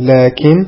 لكن